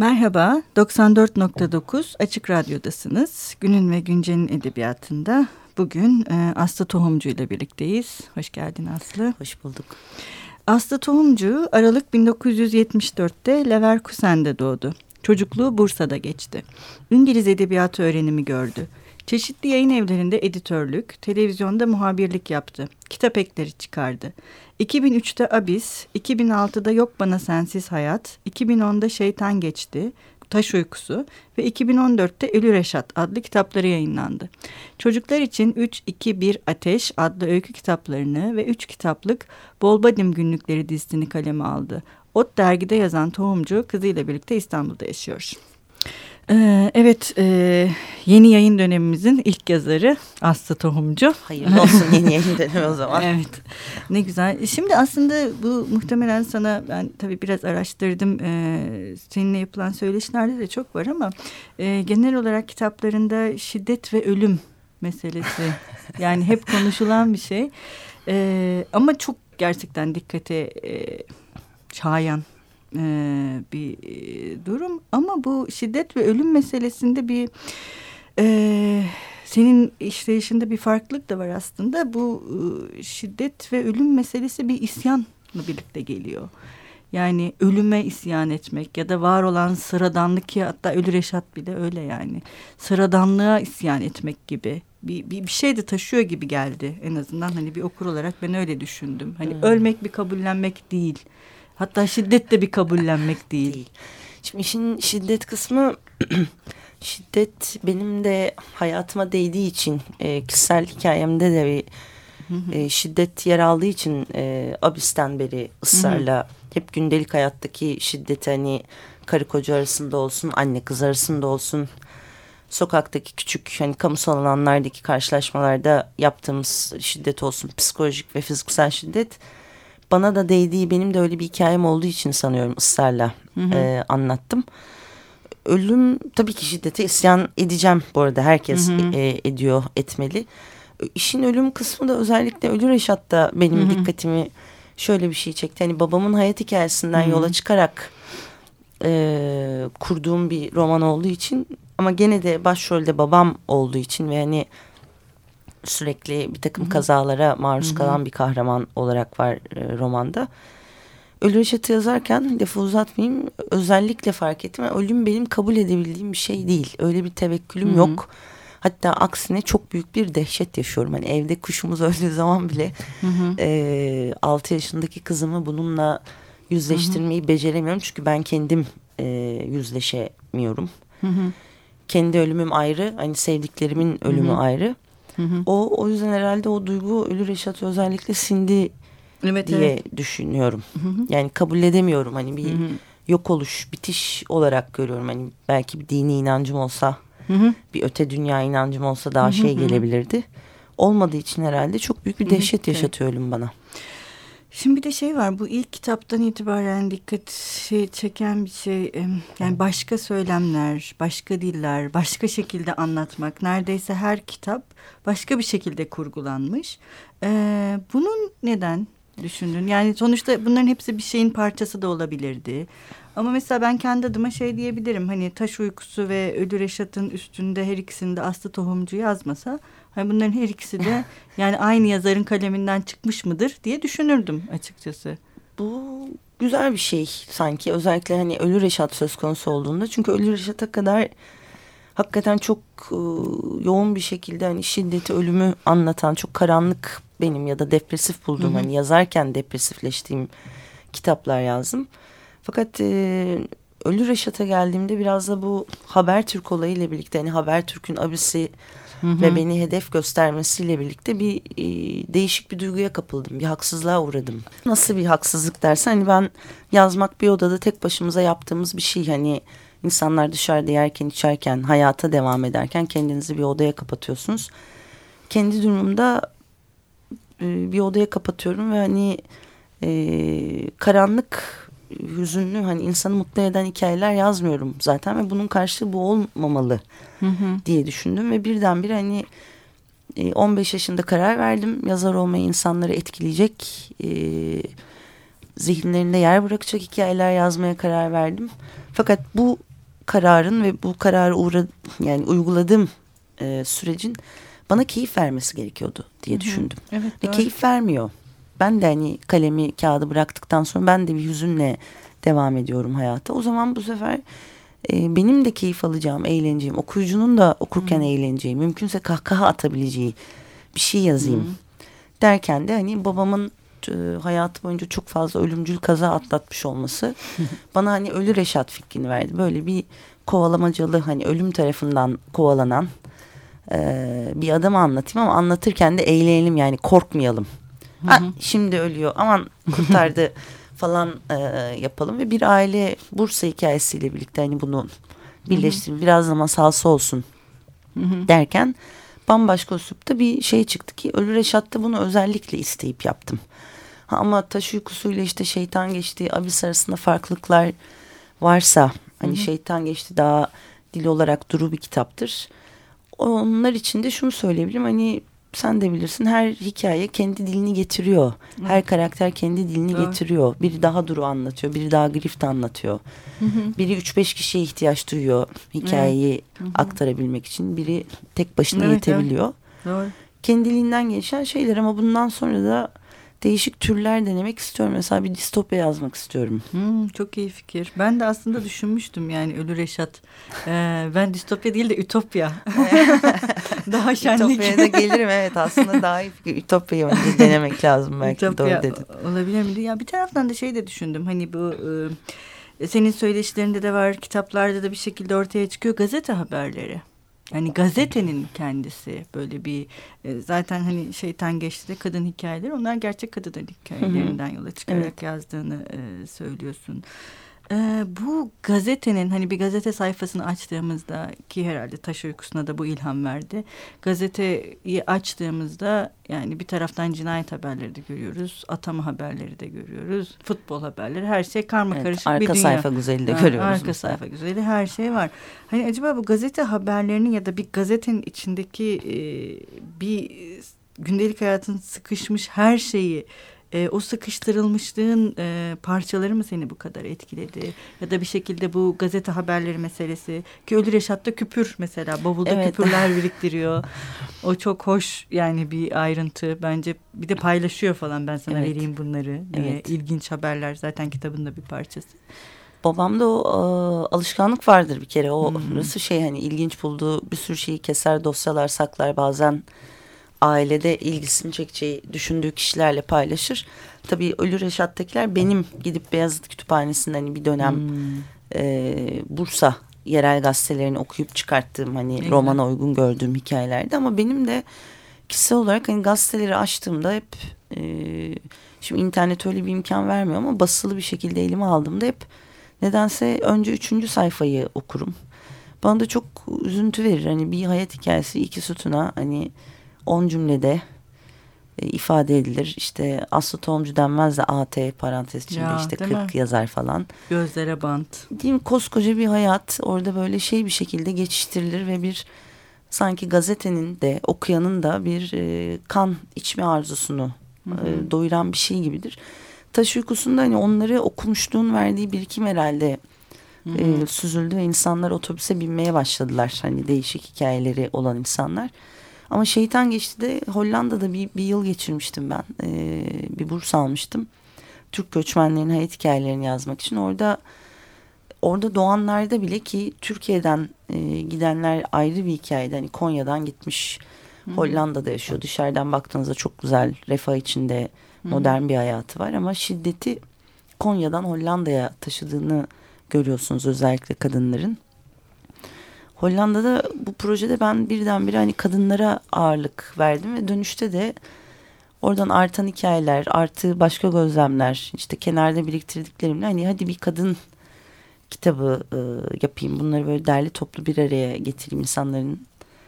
Merhaba, 94.9 Açık Radyo'dasınız. Günün ve Güncel'in edebiyatında bugün e, Aslı Tohumcu ile birlikteyiz. Hoş geldin Aslı. Hoş bulduk. Aslı Tohumcu Aralık 1974'te Leverkusen'de doğdu. Çocukluğu Bursa'da geçti. İngiliz edebiyatı öğrenimi gördü. Çeşitli yayın evlerinde editörlük, televizyonda muhabirlik yaptı. Kitap ekleri çıkardı. 2003'te Abis, 2006'da Yok Bana Sensiz Hayat, 2010'da Şeytan Geçti, Taş Uykusu ve 2014'te Ölü Reşat adlı kitapları yayınlandı. Çocuklar için 3-2-1 Ateş adlı öykü kitaplarını ve 3 kitaplık Bolbadim Günlükleri dizisini kaleme aldı. Ot dergide yazan tohumcu kızıyla birlikte İstanbul'da yaşıyor. Ee, evet, e, yeni yayın dönemimizin ilk yazarı Aslı Tohumcu. Hayırlı olsun yeni yayın dönemi o zaman. evet, ne güzel. Şimdi aslında bu muhtemelen sana ben tabii biraz araştırdım. Ee, seninle yapılan söyleşilerde de çok var ama e, genel olarak kitaplarında şiddet ve ölüm meselesi yani hep konuşulan bir şey. Ee, ama çok gerçekten dikkate e, çağıyan e, bir durum ama bu şiddet ve ölüm meselesinde bir e, senin işleyişinde bir farklılık da var aslında bu e, şiddet ve ölüm meselesi bir isyanla birlikte geliyor. Yani ölüme isyan etmek ya da var olan sıradanlık ki hatta Ölü Reşat bile öyle yani. Sıradanlığa isyan etmek gibi bir, bir, bir şey de taşıyor gibi geldi en azından hani bir okur olarak ben öyle düşündüm. Hani hmm. ölmek bir kabullenmek değil. Hatta şiddet de bir kabullenmek değil. değil. Şimdi işin şiddet kısmı şiddet benim de hayatıma değdiği için e, kişisel hikayemde de bir e, şiddet yer aldığı için e, abisten beri ısrarla hep gündelik hayattaki şiddet hani karı koca arasında olsun anne kız arasında olsun sokaktaki küçük hani kamusal alanlardaki karşılaşmalarda yaptığımız şiddet olsun psikolojik ve fiziksel şiddet bana da değdiği benim de öyle bir hikayem olduğu için sanıyorum ısrarla hı hı. E, anlattım. Ölüm tabii ki şiddete isyan edeceğim bu arada herkes hı hı. E, ediyor etmeli. İşin ölüm kısmı da özellikle Ölü Reşat'ta benim hı hı. dikkatimi şöyle bir şey çekti. Hani babamın hayat hikayesinden hı hı. yola çıkarak e, kurduğum bir roman olduğu için ama gene de başrolde babam olduğu için ve hani sürekli bir takım Hı -hı. kazalara maruz Hı -hı. kalan bir kahraman olarak var e, romanda. Ölü Reşat'ı yazarken lafı uzatmayayım özellikle fark ettim. Ölüm benim kabul edebildiğim bir şey değil. Öyle bir tevekkülüm Hı -hı. yok. Hatta aksine çok büyük bir dehşet yaşıyorum. Hani evde kuşumuz öldüğü zaman bile hı hı. E, 6 yaşındaki kızımı bununla yüzleştirmeyi hı hı. beceremiyorum. Çünkü ben kendim e, yüzleşemiyorum. Hı hı. Kendi ölümüm ayrı. Hani sevdiklerimin ölümü hı hı. ayrı. Hı hı. O o yüzden herhalde o duygu Ölü Reşat özellikle sindi evet, diye evet. düşünüyorum. Hı hı. Yani kabul edemiyorum hani bir hı hı. yok oluş, bitiş olarak görüyorum. Hani belki bir dini inancım olsa, hı hı. bir öte dünya inancım olsa daha hı hı. şey gelebilirdi. Olmadığı için herhalde çok büyük bir dehşet hı hı. yaşatıyor ölüm bana. Şimdi bir de şey var bu ilk kitaptan itibaren dikkat şey çeken bir şey yani başka söylemler, başka diller, başka şekilde anlatmak. Neredeyse her kitap başka bir şekilde kurgulanmış. Ee, bunun neden düşündün? Yani sonuçta bunların hepsi bir şeyin parçası da olabilirdi. Ama mesela ben kendi adıma şey diyebilirim. Hani Taş Uykusu ve Ölü Reşat'ın üstünde her ikisinde Aslı Tohumcu yazmasa Hani bunların her ikisi de yani aynı yazarın kaleminden çıkmış mıdır diye düşünürdüm açıkçası. Bu güzel bir şey sanki özellikle hani Ölü Reşat söz konusu olduğunda. Çünkü Ölü Reşat'a kadar hakikaten çok e, yoğun bir şekilde hani şiddeti ölümü anlatan çok karanlık benim ya da depresif bulduğum hani yazarken depresifleştiğim kitaplar yazdım. Fakat e, Ölü Reşat'a geldiğimde biraz da bu Habertürk olayıyla birlikte hani Habertürk'ün abisi hı hı. ve beni hedef göstermesiyle birlikte bir e, değişik bir duyguya kapıldım. Bir haksızlığa uğradım. Nasıl bir haksızlık dersen hani ben yazmak bir odada tek başımıza yaptığımız bir şey. Hani insanlar dışarıda yerken içerken hayata devam ederken kendinizi bir odaya kapatıyorsunuz. Kendi durumumda e, bir odaya kapatıyorum ve hani e, karanlık hüzünlü hani insanı mutlu eden hikayeler yazmıyorum zaten ve bunun karşılığı bu olmamalı hı hı. diye düşündüm ve birdenbire hani 15 e, yaşında karar verdim yazar olmayı insanları etkileyecek e, zihinlerinde yer bırakacak hikayeler yazmaya karar verdim fakat bu kararın ve bu kararı uğra yani uyguladığım e, sürecin bana keyif vermesi gerekiyordu diye Hı -hı. düşündüm. Evet, ve keyif vermiyor. Ben de hani kalemi kağıdı bıraktıktan sonra ben de bir hüzünle devam ediyorum hayata. O zaman bu sefer e, benim de keyif alacağım, eğleneceğim, okuyucunun da okurken hmm. eğleneceği, mümkünse kahkaha atabileceği bir şey yazayım. Hmm. Derken de hani babamın hayatı boyunca çok fazla ölümcül kaza atlatmış olması bana hani ölü Reşat fikrini verdi. Böyle bir kovalamacalı hani ölüm tarafından kovalanan e, bir adamı anlatayım ama anlatırken de eğlenelim yani korkmayalım. Ha, şimdi ölüyor aman kurtardı falan e, yapalım ve bir aile Bursa hikayesiyle birlikte hani bunu birleştirin biraz da masalsı olsun derken bambaşka üslupta bir şey çıktı ki Ölü Reşat'ta bunu özellikle isteyip yaptım. Ha, ama taş uykusuyla işte şeytan geçti abis arasında farklılıklar varsa hani hı hı. şeytan geçti daha dil olarak duru bir kitaptır. Onlar için de şunu söyleyebilirim hani sen de bilirsin her hikaye kendi dilini getiriyor. Hı. Her karakter kendi dilini Doğru. getiriyor. Biri daha duru anlatıyor, biri daha grift anlatıyor. Hı hı. Biri üç beş kişiye ihtiyaç duyuyor hikayeyi hı hı. aktarabilmek için. Biri tek başına evet, yetebiliyor. Evet. Doğru. Kendiliğinden geçen şeyler ama bundan sonra da değişik türler denemek istiyorum. Mesela bir distopya yazmak istiyorum. Hmm, çok iyi fikir. Ben de aslında düşünmüştüm yani Ölü Reşat. Ee, ben distopya değil de ütopya. daha şenlik. Ütopya'ya da gelirim evet aslında daha iyi fikir. Ütopya'yı denemek lazım belki Ütopya doğru dedin. Olabilir mi? Ya bir taraftan da şey de düşündüm. Hani bu... E, senin söyleşilerinde de var, kitaplarda da bir şekilde ortaya çıkıyor gazete haberleri. Yani gazetenin kendisi böyle bir e, zaten hani şeytan geçti de kadın hikayeleri onlar gerçek kadın hikayelerinden yola çıkarak evet. yazdığını e, söylüyorsun. Ee, bu gazetenin hani bir gazete sayfasını açtığımızda ki herhalde taş uykusuna da bu ilham verdi. Gazeteyi açtığımızda yani bir taraftan cinayet haberleri de görüyoruz. Atama haberleri de görüyoruz. Futbol haberleri her şey karma evet, karışık bir dünya. Arka sayfa güzeli de görüyoruz. Arka mesela. sayfa güzeli her şey var. Hani acaba bu gazete haberlerinin ya da bir gazetenin içindeki e, bir gündelik hayatın sıkışmış her şeyi e, o sıkıştırılmışlığın e, parçaları mı seni bu kadar etkiledi? Ya da bir şekilde bu gazete haberleri meselesi ki Ölü Reşat'ta küpür mesela bavulda evet. küpürler biriktiriyor. o çok hoş yani bir ayrıntı bence bir de paylaşıyor falan ben sana evet. vereyim bunları evet. ilginç haberler zaten kitabın da bir parçası. Babamda o e, alışkanlık vardır bir kere o hmm. nasıl şey hani ilginç bulduğu bir sürü şeyi keser dosyalar saklar bazen ailede ilgisini çekeceği düşündüğü kişilerle paylaşır. Tabii Ölü Reşat'takiler benim gidip Beyazıt Kütüphanesi'nden hani bir dönem hmm. e, Bursa yerel gazetelerini okuyup çıkarttığım hani ne romana uygun gördüğüm hikayelerdi ama benim de kişisel olarak hani gazeteleri açtığımda hep e, şimdi internet öyle bir imkan vermiyor ama basılı bir şekilde elime aldığımda hep nedense önce üçüncü sayfayı okurum. Bana da çok üzüntü verir hani bir hayat hikayesi iki sütuna hani on cümlede e, ifade edilir. İşte Aslı Tohumcu denmez de AT parantez içinde ya, işte 40 mi? yazar falan. Gözlere bant. Değil mi? Koskoca bir hayat orada böyle şey bir şekilde geçiştirilir ve bir sanki gazetenin de okuyanın da bir e, kan içme arzusunu hı hı. E, doyuran bir şey gibidir. Taş uykusunda hani onları okumuşluğun verdiği birikim herhalde hı hı. E, süzüldü ve insanlar otobüse binmeye başladılar. Hani değişik hikayeleri olan insanlar. Ama şeytan geçti de Hollanda'da bir, bir yıl geçirmiştim ben. Ee, bir burs almıştım. Türk göçmenlerin hayat hikayelerini yazmak için. Orada orada doğanlarda bile ki Türkiye'den e, gidenler ayrı bir hikayede. Hani Konya'dan gitmiş Hı -hı. Hollanda'da yaşıyor. Dışarıdan baktığınızda çok güzel refah içinde modern Hı -hı. bir hayatı var. Ama şiddeti Konya'dan Hollanda'ya taşıdığını görüyorsunuz özellikle kadınların. Hollanda'da bu projede ben birdenbire hani kadınlara ağırlık verdim ve dönüşte de oradan artan hikayeler, artı başka gözlemler, işte kenarda biriktirdiklerimle hani hadi bir kadın kitabı e, yapayım. Bunları böyle derli toplu bir araya getireyim insanların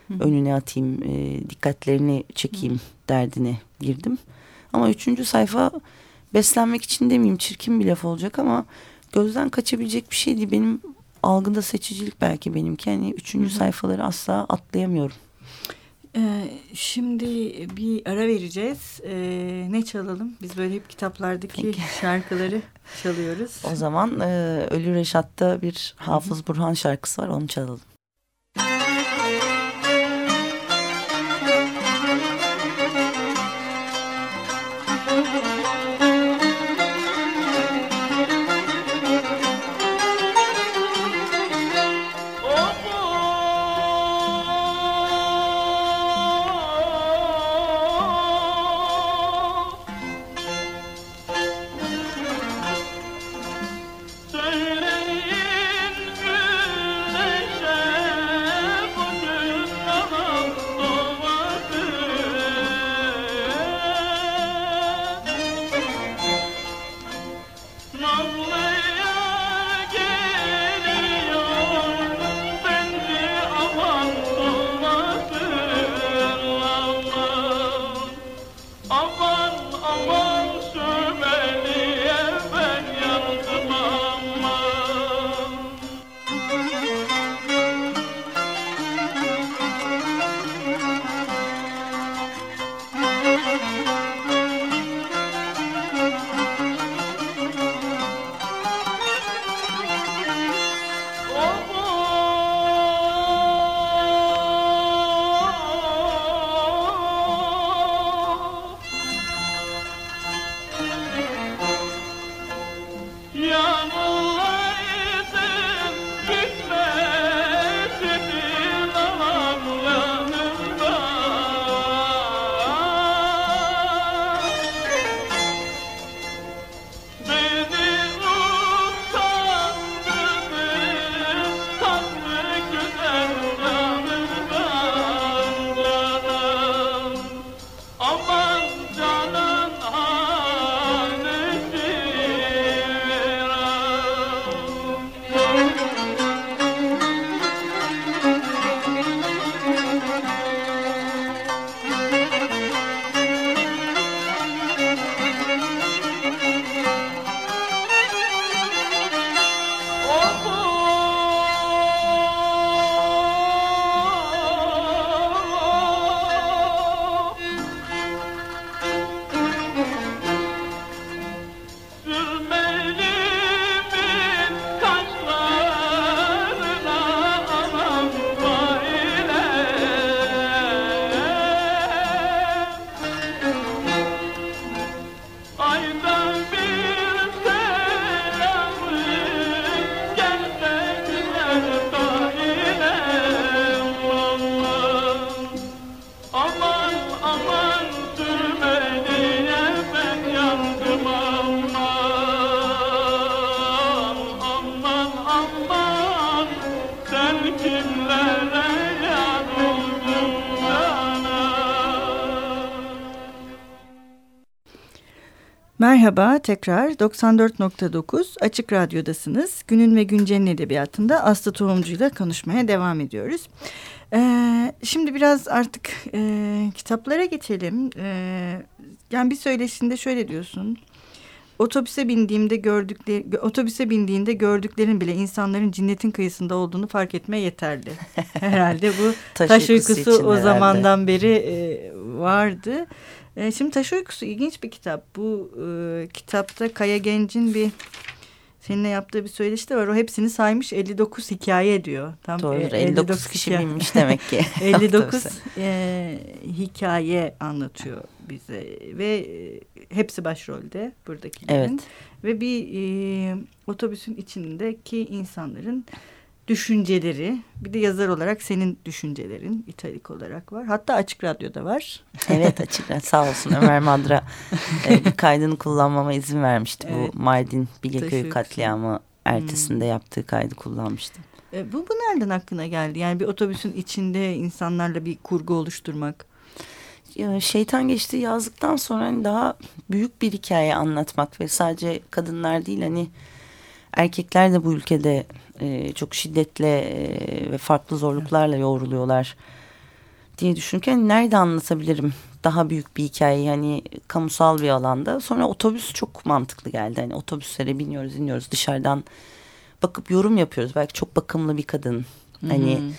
Hı. önüne atayım, e, dikkatlerini çekeyim Hı. derdine girdim. Ama üçüncü sayfa beslenmek için demeyeyim çirkin bir laf olacak ama gözden kaçabilecek bir şey değil. Benim algıda seçicilik belki benimki. Hani üçüncü Hı -hı. sayfaları asla atlayamıyorum. Ee, şimdi bir ara vereceğiz. Ee, ne çalalım? Biz böyle hep kitaplardaki Peki. şarkıları çalıyoruz. O zaman e, Ölü Reşat'ta bir Hafız Burhan şarkısı var onu çalalım. Tekrar 94.9 Açık Radyo'dasınız. Günün ve Güncel'in edebiyatında Aslı Tohumcu ile konuşmaya devam ediyoruz. Ee, şimdi biraz artık e, kitaplara geçelim. Ee, yani bir söyleşinde şöyle diyorsun. Otobüse bindiğimde gördükleri, otobüse bindiğinde gördüklerin bile insanların cinnetin kıyısında olduğunu fark etme yeterli. Herhalde bu taş, taş uykusu o herhalde. zamandan beri e, vardı. E, şimdi Taş Uykusu ilginç bir kitap. Bu e, kitapta Kaya Genç'in bir seninle yaptığı bir söyleşi de var. O hepsini saymış 59 hikaye diyor. Tam Doğru 59, 59 kişi binmiş demek ki. 59 e, hikaye anlatıyor bize ve e, hepsi başrolde buradakilerin. Evet. Ve bir e, otobüsün içindeki insanların düşünceleri bir de yazar olarak senin düşüncelerin italik olarak var. Hatta Açık Radyo'da var. Evet Açık Radyo sağ olsun Ömer Madra e, bir kaydını kullanmama izin vermişti. Evet. Bu Mardin Bilgeköy katliamı ertesinde hmm. yaptığı kaydı kullanmıştım. E, bu, bu nereden aklına geldi? Yani bir otobüsün içinde insanlarla bir kurgu oluşturmak. Ya, şeytan geçti yazdıktan sonra hani daha büyük bir hikaye anlatmak ve sadece kadınlar değil hani erkekler de bu ülkede e, çok şiddetle e, ve farklı zorluklarla yoğruluyorlar diye düşünürken nerede anlatabilirim daha büyük bir hikaye yani kamusal bir alanda. Sonra otobüs çok mantıklı geldi. Hani otobüslere biniyoruz iniyoruz dışarıdan bakıp yorum yapıyoruz. Belki çok bakımlı bir kadın. Hani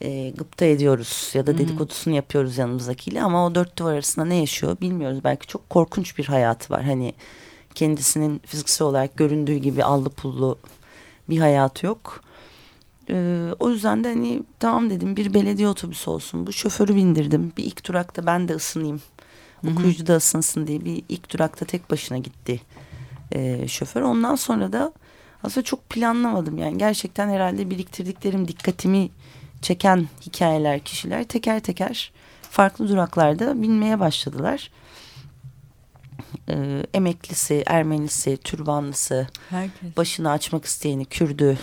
e, gıpta ediyoruz ya da dedikodusunu yapıyoruz yanımızdakiyle ama o dört duvar arasında ne yaşıyor bilmiyoruz. Belki çok korkunç bir hayatı var. Hani kendisinin fiziksel olarak göründüğü gibi allı pullu bir hayatı yok. Ee, o yüzden de hani tamam dedim bir belediye otobüsü olsun. Bu şoförü bindirdim. Bir ilk durakta ben de ısınayım. Hı -hı. Okuyucu da ısınsın diye bir ilk durakta tek başına gitti e, şoför. Ondan sonra da aslında çok planlamadım. Yani gerçekten herhalde biriktirdiklerim dikkatimi çeken hikayeler, kişiler teker teker farklı duraklarda binmeye başladılar. Ee, emeklisi, Ermenisi, türbanlısı, Herkes. başını açmak isteyeni, Kürdü,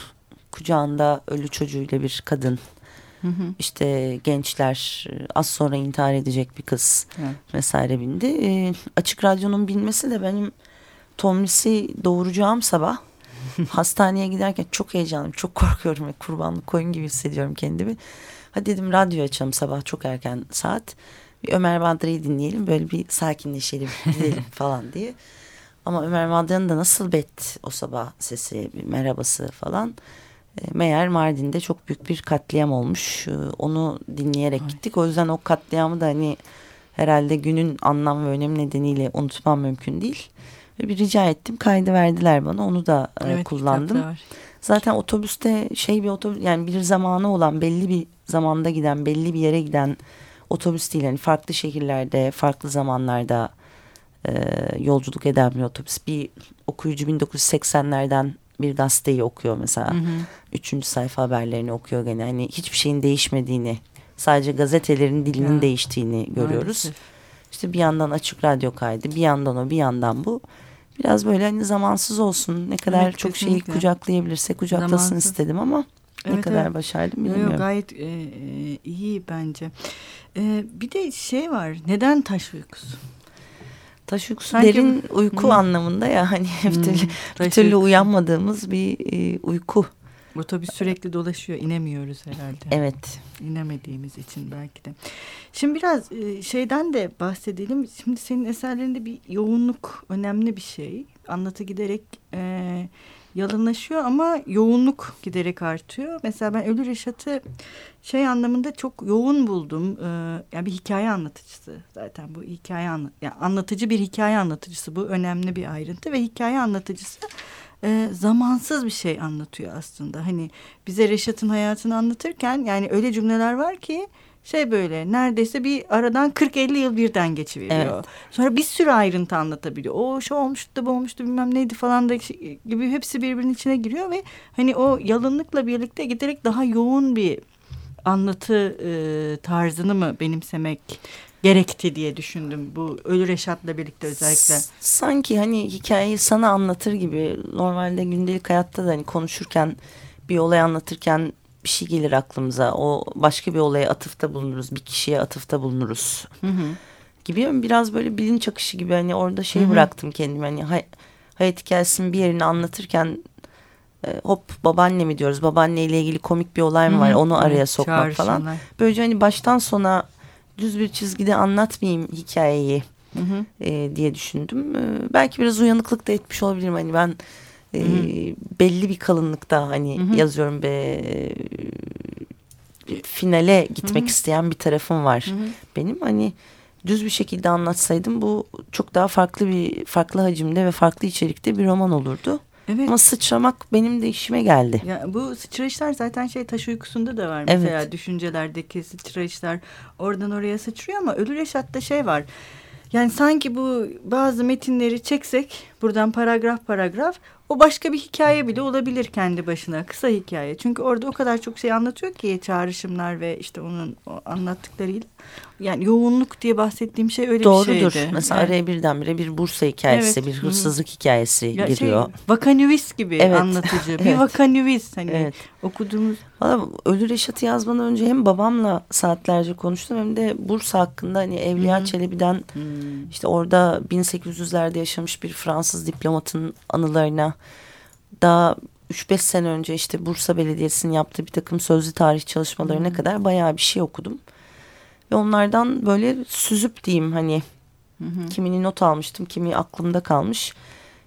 kucağında ölü çocuğuyla bir kadın. Hı hı. İşte gençler az sonra intihar edecek bir kız evet. vesaire bindi. E, açık radyonun binmesi de benim Tomris'i doğuracağım sabah hastaneye giderken çok heyecanlıyım. Çok korkuyorum ve kurbanlık koyun gibi hissediyorum kendimi. Hadi dedim radyo açalım sabah çok erken saat. Bir Ömer Madra'yı dinleyelim böyle bir sakinleşelim gidelim falan diye. Ama Ömer Madra'nın da nasıl bet o sabah sesi merhabası falan. E, meğer Mardin'de çok büyük bir katliam olmuş. E, onu dinleyerek Ay. gittik. O yüzden o katliamı da hani herhalde günün anlam ve önemi nedeniyle unutmam mümkün değil. Ve bir rica ettim. Kaydı verdiler bana. Onu da e, evet, kullandım. Zaten otobüste şey bir otobüs yani bir zamanı olan belli bir zamanda giden belli bir yere giden otobüs değil. Yani farklı şehirlerde farklı zamanlarda e, yolculuk eden bir otobüs. Bir okuyucu 1980'lerden bir gazeteyi okuyor mesela. Hı hı. Üçüncü sayfa haberlerini okuyor gene. Hani hiçbir şeyin değişmediğini sadece gazetelerin dilinin ya. değiştiğini görüyoruz. Maalesef. İşte bir yandan açık radyo kaydı bir yandan o bir yandan bu. Biraz böyle hani zamansız olsun ne kadar evet, çok kesinlikle. şeyi kucaklayabilirse kucaklasın zamansız. istedim ama evet, ne kadar evet. başardım bilmiyorum. Yok, gayet e, e, iyi bence. E, bir de şey var neden taş uykusu? Taş uykusu Sanki, derin uyku hı. anlamında ya hani hep hmm, bir türlü uyanmadığımız bir e, uyku. Otobüs sürekli dolaşıyor inemiyoruz herhalde. Evet. İnemediğimiz için belki de. Şimdi biraz e, şeyden de bahsedelim. Şimdi senin eserlerinde bir yoğunluk önemli bir şey. Anlatı giderek e, yalınlaşıyor ama yoğunluk giderek artıyor. Mesela ben Ölü Reşat'ı şey anlamında çok yoğun buldum. Ee, yani bir hikaye anlatıcısı zaten bu hikaye anla yani anlatıcı bir hikaye anlatıcısı bu önemli bir ayrıntı ve hikaye anlatıcısı e, zamansız bir şey anlatıyor aslında. Hani bize Reşat'ın hayatını anlatırken yani öyle cümleler var ki şey böyle neredeyse bir aradan 40-50 yıl birden geçiveriyor. Evet. Sonra bir sürü ayrıntı anlatabiliyor. O şu olmuştu da bu olmuştu bilmem neydi falan da gibi hepsi birbirinin içine giriyor ve hani o yalınlıkla birlikte giderek daha yoğun bir anlatı e, tarzını mı benimsemek gerekti diye düşündüm bu Ölü Reşat'la birlikte özellikle. Sanki hani hikayeyi sana anlatır gibi normalde gündelik hayatta da hani konuşurken bir olay anlatırken bir şey gelir aklımıza. O başka bir olaya atıfta bulunuruz. Bir kişiye atıfta bulunuruz. Hı hı. Gibi biraz böyle bilinç akışı gibi hani orada şey hı hı. bıraktım kendime. Hani hay hayat hikayesinin bir yerini anlatırken e, hop babaanne mi diyoruz. Babaanne ile ilgili komik bir olay mı hı hı. var onu araya sokmak falan. Böylece hani baştan sona düz bir çizgide anlatmayayım hikayeyi. Hı hı. E, diye düşündüm. E, belki biraz uyanıklık da etmiş olabilirim. Hani ben e, belli bir kalınlıkta hani hı hı. yazıyorum be e, finale gitmek hı hı. isteyen bir tarafım var hı hı. benim hani düz bir şekilde anlatsaydım bu çok daha farklı bir farklı hacimde ve farklı içerikte bir roman olurdu. Evet. Ama sıçramak benim de işime geldi. Ya bu sıçrayışlar zaten şey taş uykusunda da var mesela evet. düşüncelerdeki sıçrayışlar oradan oraya sıçrıyor ama Ölü Reşat'ta şey var. Yani sanki bu bazı metinleri çeksek buradan paragraf paragraf o başka bir hikaye bile olabilir kendi başına kısa hikaye. Çünkü orada o kadar çok şey anlatıyor ki çağrışımlar ve işte onun o anlattıklarıyla. Yani yoğunluk diye bahsettiğim şey öyle Doğrudur. bir şeydi. Mesela evet. araya birdenbire bir Bursa hikayesi, evet. bir hırsızlık Hı. hikayesi ya şey, giriyor. Şey, vakanüvis gibi evet. anlatıcı. evet. Bir vakanüvis hani evet. okuduğumuz. Valla Ölü Reşat'ı yazmadan önce hem babamla saatlerce konuştum hem de Bursa hakkında hani Evliya Hı. Çelebi'den Hı. işte orada 1800'lerde yaşamış bir Fransız diplomatın anılarına daha 3-5 sene önce işte Bursa Belediyesi'nin yaptığı bir takım sözlü tarih çalışmalarına hmm. kadar bayağı bir şey okudum. Ve onlardan böyle süzüp diyeyim hani hmm. kimini not almıştım, kimi aklımda kalmış.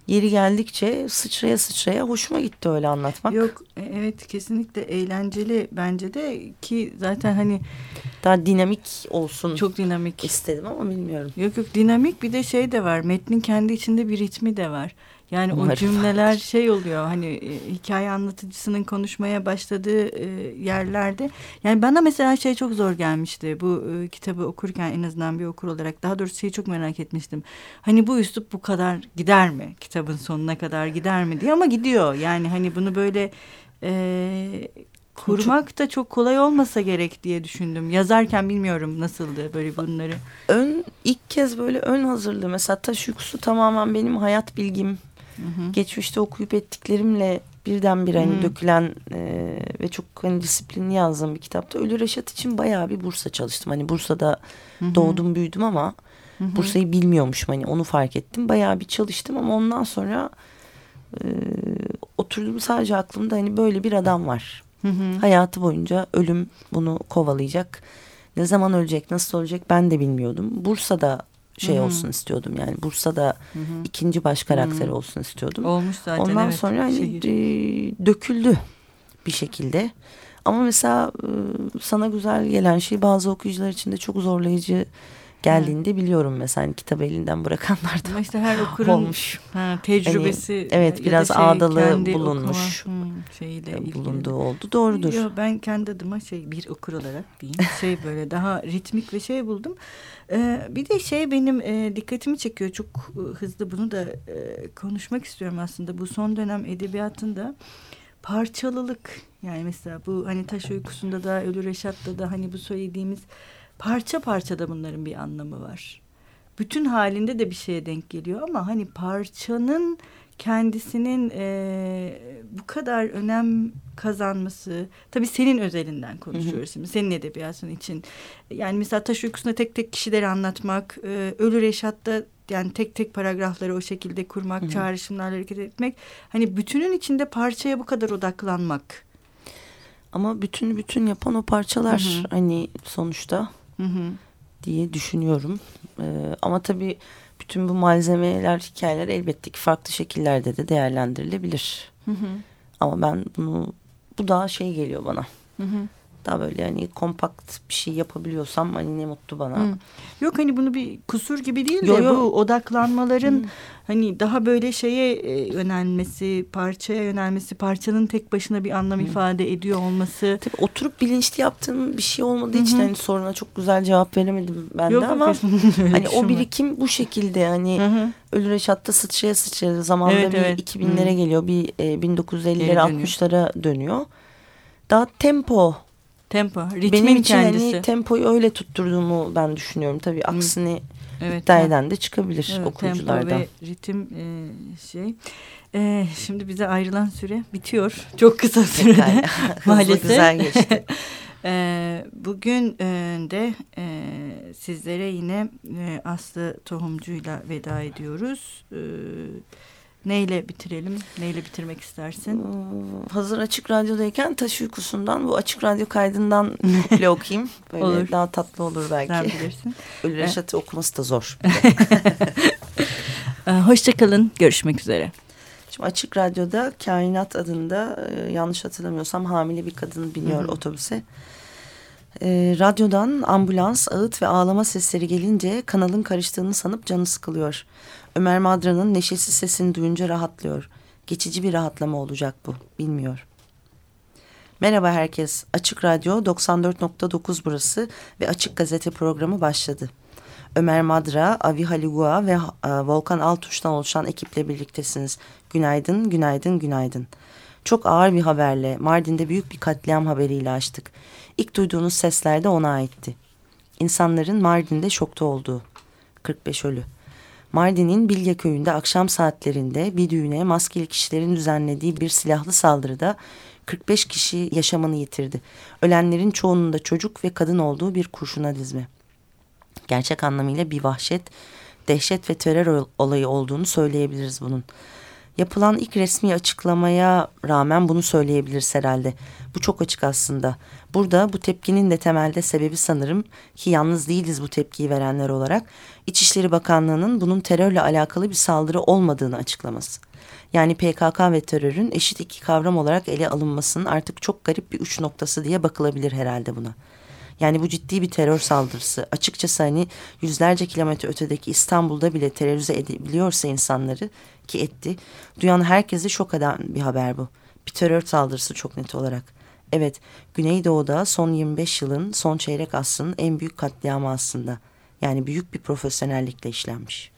Yeri geldikçe sıçraya sıçraya hoşuma gitti öyle anlatmak. Yok e, evet kesinlikle eğlenceli bence de ki zaten hani daha dinamik olsun. Çok dinamik istedim ama bilmiyorum. Yok yok dinamik bir de şey de var. Metnin kendi içinde bir ritmi de var. Yani Umarım. o cümleler şey oluyor hani e, hikaye anlatıcısının konuşmaya başladığı e, yerlerde yani bana mesela şey çok zor gelmişti bu e, kitabı okurken en azından bir okur olarak daha doğrusu şeyi çok merak etmiştim. Hani bu üslup bu kadar gider mi kitabın sonuna kadar gider mi diye ama gidiyor yani hani bunu böyle e, kurmak da çok kolay olmasa gerek diye düşündüm. Yazarken bilmiyorum nasıldı böyle bunları. Ön ilk kez böyle ön hazırlığı mesela taş uykusu tamamen benim hayat bilgim hı. geçmişte okuyup ettiklerimle birdenbire hani dökülen e, ve çok hani disiplinli yazdığım bir kitapta. Ölü Reşat için bayağı bir Bursa çalıştım. Hani Bursa'da hı. doğdum büyüdüm ama. Bursa'yı bilmiyormuşum hani onu fark ettim. Bayağı bir çalıştım ama ondan sonra e, oturdum sadece aklımda hani böyle bir adam var. Hı hı. Hayatı boyunca ölüm bunu kovalayacak. Ne zaman ölecek, nasıl ölecek ben de bilmiyordum. Bursa'da şey Hı -hı. olsun istiyordum yani Bursa'da Hı -hı. ikinci baş karakter Hı -hı. olsun istiyordum. Olmuş zaten Ondan evet. sonra hani e, döküldü bir şekilde. Ama mesela e, sana güzel gelen şey bazı okuyucular için de çok zorlayıcı geldiğinde Hı. biliyorum mesela hani kitabı elinden bırakanlar da Ama işte her okurun olmuş. Ha, tecrübesi. Hani, evet biraz şey, ağdalı bulunmuş. Okuma, şeyle e, bulunduğu oldu. Doğrudur. Yo, ben kendi adıma şey bir okur olarak diyeyim şey böyle daha ritmik ve şey buldum. Ee, bir de şey benim e, dikkatimi çekiyor. Çok e, hızlı bunu da e, konuşmak istiyorum aslında. Bu son dönem edebiyatında parçalılık yani mesela bu hani taş uykusunda da Ölü Reşat'ta da hani bu söylediğimiz parça parça da bunların bir anlamı var. Bütün halinde de bir şeye denk geliyor ama hani parçanın kendisinin e, bu kadar önem kazanması tabii senin özelinden konuşuyoruz şimdi senin edebiyatın için yani mesela taş uykusunda tek tek kişileri anlatmak e, ölü reşatta yani tek tek paragrafları o şekilde kurmak hı hı. çağrışımlarla hareket etmek hani bütünün içinde parçaya bu kadar odaklanmak ama bütün bütün yapan o parçalar hı hı. hani sonuçta hı hı. diye düşünüyorum ee, ama tabii bütün bu malzemeler, hikayeler elbette ki farklı şekillerde de değerlendirilebilir. Hı hı. Ama ben bunu bu daha şey geliyor bana. Hı hı. Daha böyle yani kompakt bir şey yapabiliyorsam hani ne mutlu bana. Hı. Yok hani bunu bir kusur gibi değil de yo, yo. bu odaklanmaların Hı. hani daha böyle şeye e, yönelmesi, parçaya yönelmesi, parçanın tek başına bir anlam Hı. ifade ediyor olması. Tabii oturup bilinçli yaptığım bir şey olmadığı Hı. için hani soruna çok güzel cevap veremedim ben Yok, de ama hani o birikim bu şekilde hani Hı. Ölü Reşat'ta sıçraya sıçraya zamanda evet, bir evet. 2000'lere geliyor bir e, 1950'lere 60'lara dönüyor. Daha tempo Tempo, ritmin Benim için kendisi. hani tempoyu öyle tutturduğumu ben düşünüyorum. Tabii aksini evet, iddia eden de çıkabilir evet, okuyuculardan. Tempo ve ritim e, şey. E, şimdi bize ayrılan süre bitiyor. Çok kısa sürede maalesef. güzel geçti. e, bugün e, de e, sizlere yine e, Aslı Tohumcu'yla veda ediyoruz. E, Neyle bitirelim? Neyle bitirmek istersin? Hmm, hazır açık radyodayken taş uykusundan bu açık radyo kaydından bile okuyayım. Böyle olur. daha tatlı olur belki. Sen bilirsin. Ölü Reşat'ı okuması da zor. Ee, Hoşçakalın. Görüşmek üzere. Şimdi Açık Radyo'da Kainat adında e, yanlış hatırlamıyorsam hamile bir kadın biniyor Hı -hı. otobüse. E, radyodan ambulans, ağıt ve ağlama sesleri gelince kanalın karıştığını sanıp canı sıkılıyor. Ömer Madra'nın neşesiz sesini duyunca rahatlıyor. Geçici bir rahatlama olacak bu, bilmiyor. Merhaba herkes. Açık Radyo 94.9 burası ve Açık Gazete programı başladı. Ömer Madra, Avi Haligua ve e, Volkan Altuş'tan oluşan ekiple birliktesiniz. Günaydın, günaydın, günaydın. Çok ağır bir haberle, Mardin'de büyük bir katliam haberiyle açtık. İlk duyduğunuz sesler de ona aitti. İnsanların Mardin'de şokta olduğu. 45 ölü. Mardin'in Bilge köyünde akşam saatlerinde bir düğüne maskeli kişilerin düzenlediği bir silahlı saldırıda 45 kişi yaşamını yitirdi. Ölenlerin çoğunun da çocuk ve kadın olduğu bir kurşuna dizme. Gerçek anlamıyla bir vahşet, dehşet ve terör olayı olduğunu söyleyebiliriz bunun. Yapılan ilk resmi açıklamaya rağmen bunu söyleyebiliriz herhalde. Bu çok açık aslında. Burada bu tepkinin de temelde sebebi sanırım ki yalnız değiliz bu tepkiyi verenler olarak İçişleri Bakanlığı'nın bunun terörle alakalı bir saldırı olmadığını açıklaması. Yani PKK ve terörün eşit iki kavram olarak ele alınmasının artık çok garip bir uç noktası diye bakılabilir herhalde buna. Yani bu ciddi bir terör saldırısı. Açıkçası hani yüzlerce kilometre ötedeki İstanbul'da bile terörize edebiliyorsa insanları ki etti. Duyan herkesi şok eden bir haber bu. Bir terör saldırısı çok net olarak. Evet, Güneydoğu'da son 25 yılın son çeyrek asrının en büyük katliamı aslında. Yani büyük bir profesyonellikle işlenmiş.